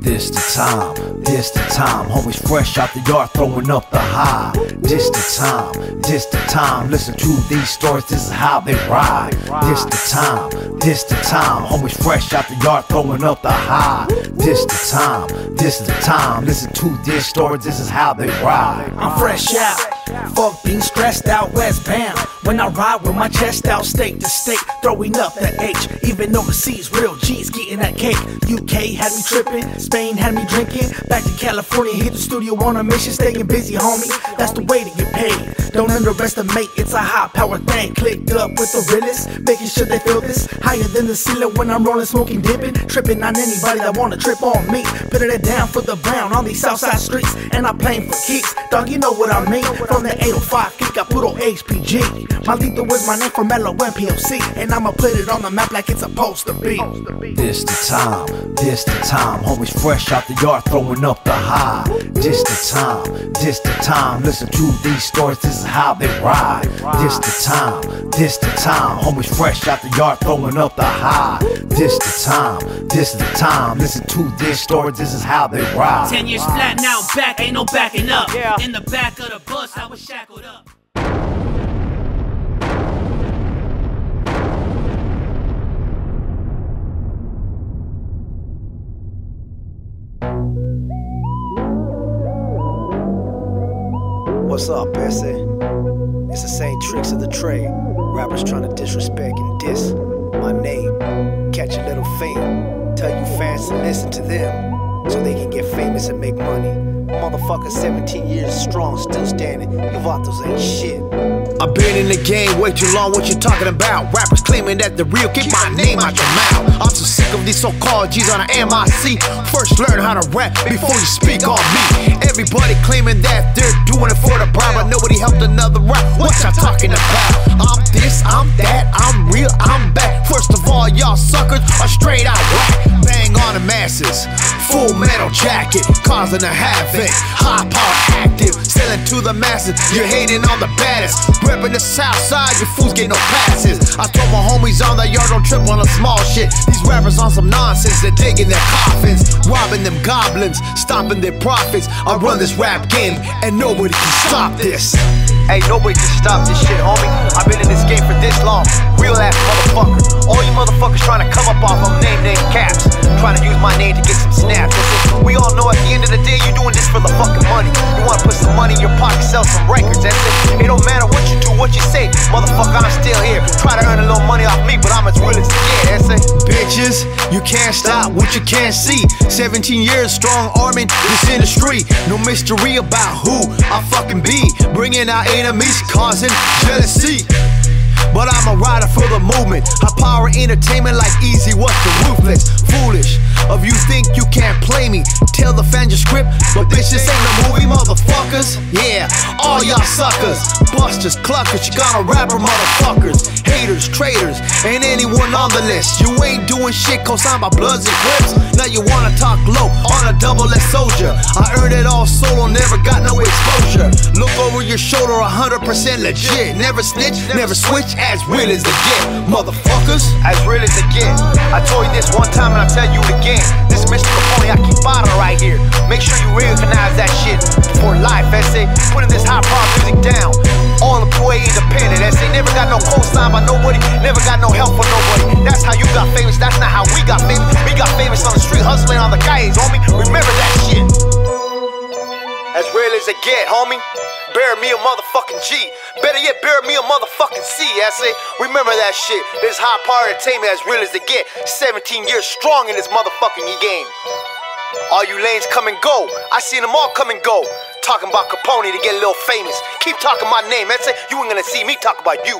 This the time, this the time. Homies fresh out the yard throwing up the high. This the time, this the time. Listen to these stories, this is how they ride. This the time, this the time. Homies fresh out the yard throwing up the high. This the time, this is the time. Listen to these stories, this is how they ride. I'm fresh out. Fuck being stressed out westbound. When I ride with my chest out, state to state, throwing up the H. Even overseas, real G's getting that cake. UK had me tripping, Spain had me drinking. Back to California, hit the studio on a mission, staying busy, homie. That's the way to get paid. Don't underestimate, it's a high power thing. Clicked up with the realest, making sure they feel this. Higher than the ceiling when I'm rolling, smoking, dipping. Tripping on anybody that wanna trip on me. Putting it down for the brown on these Southside streets. And I'm playing for kicks. Dog, you know what I mean. From the 805 kick, I put on HPG. My lethal was my name from Mellow and POC. And I'ma put it on the map like it's supposed to be. This the time, this the time. Homies fresh out the yard throwing up the high. This the time, this the time. Listen to these stories, this is how they ride. This the time, this the time. Homies fresh out the yard throwing up the high. This the time, this is the time. Listen to these stories, this is how they ride. Ten years flat, now back, ain't no backing up. In the back of the bus, I was shackled up. What's up, Bessie? It's the same tricks of the trade. Rappers trying to disrespect and diss my name. Catch a little fame. Tell you fans to listen to them so they can get famous and make money. Motherfucker, 17 years strong, still standing. You vatos ain't shit. I've been in the game way too long, what you talking about? Rappers claiming that the real, keep my name out your mouth. I'm so sick of these so-called G's on the MIC. First learn how to rap before you speak on me. Everybody claiming that they're doing it for the bribe, but nobody helped another rap. What y'all talking about? Jacket, causing a havoc. High power active, selling to the masses. You're hating on the baddest. Reppin' the south side, you fools get no passes. I told my homies on the yard, don't trip on the small shit. These rappers on some nonsense, they're digging their coffins, robbing them goblins, stopping their profits. I run this rap game, and nobody can stop this. Hey, nobody can stop this shit, homie. I've been in this game for this long. Real ass motherfucker. All you motherfuckers trying to come up off of. Trying to use my name to get some snaps. We all know at the end of the day, you doing this for the fucking money. You wanna put some money in your pocket, sell some records. That's it. It don't matter what you do, what you say. Motherfucker, I'm still here. Try to earn a little money off me, but I'm as real as yeah, that's it. Bitches, you can't stop what you can't see. 17 years strong arming this industry. No mystery about who I fucking be. Bringing out enemies, causing jealousy. For the movement. High power entertainment like easy, what's the ruthless? Foolish of you think you can't play me. Tell the fans your script, but bitch, this ain't a movie, motherfuckers. Yeah, all y'all suckers, busters, cluckers, you got a rapper, motherfuckers, haters, traitors, and anyone on the list. You ain't doing shit co-signed by Bloods and Crips. Now you wanna talk low on a double S soldier. I earned it all solo, never got no exposure. Shoulder, 100% legit. Never snitch, never switch, as real as the get. Motherfuckers, as real as it get. I told you this one time and I'll tell you again. This is Mr. Capone, I keep bottle right here. Make sure you recognize that shit for life, SA. Putting this high power music down. All employee independent, SA. Never got no co-sign by nobody, never got no help from nobody. That's how you got famous, that's not how we got famous. We got famous on the street, hustling on the guys, homie. Remember that shit. As real as it get, homie. Bury me a motherfucking G. Better yet, bury me a motherfucking C. I say, remember that shit. This high power entertainment as real as it get. 17 years strong in this motherfucking game. All you lanes come and go. I seen them all come and go. Talking about Capone to get a little famous. Keep talking my name. That's it. You ain't gonna see me talk about you.